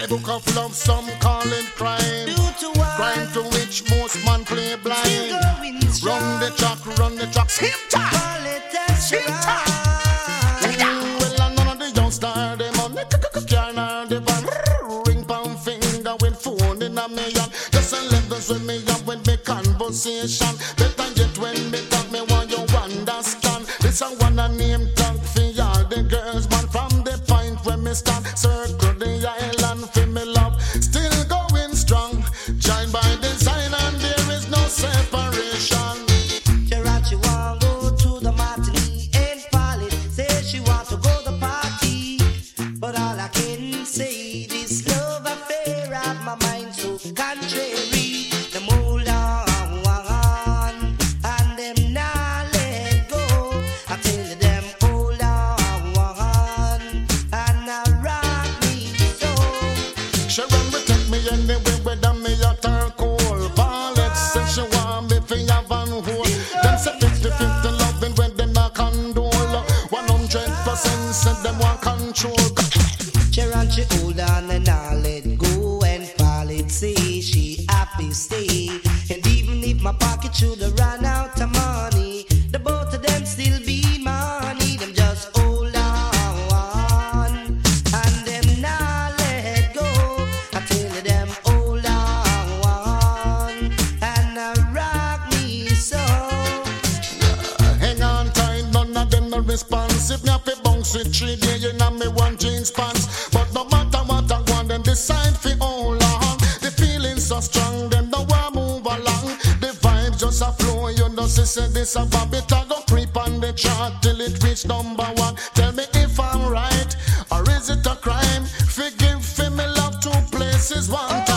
My book of love, some call it crime. Crime to which most man play blind. Run the track, run the track, time. Same time. Mm, well, none of the young star, them on the car, nor the van. Ring pound finger with phone in a million. Just a levels with me up with me conversation. Better yet when me talk, me want you understand. This a one a name tag for all the girls, man. From the point where me stand, joined by design, 100% say them want control. Sharon, she hold on and I let go and fall it say she happy stay. And even if my pocket should have run out of money, the both of them still be money. Them just hold on and them not let go. I tell them hold on and I rock me so. Hang on tight, none of them no responsive. To three day, know me one jeans pants. But no matter what I want, them decide fi hold on. The feeling so strong, them no want move along. The vibes just a flow, you know. See, say this a habit, I go creep on the chart till it reach number one. Tell me if I'm right or is it a crime? Forgive for me love two places one.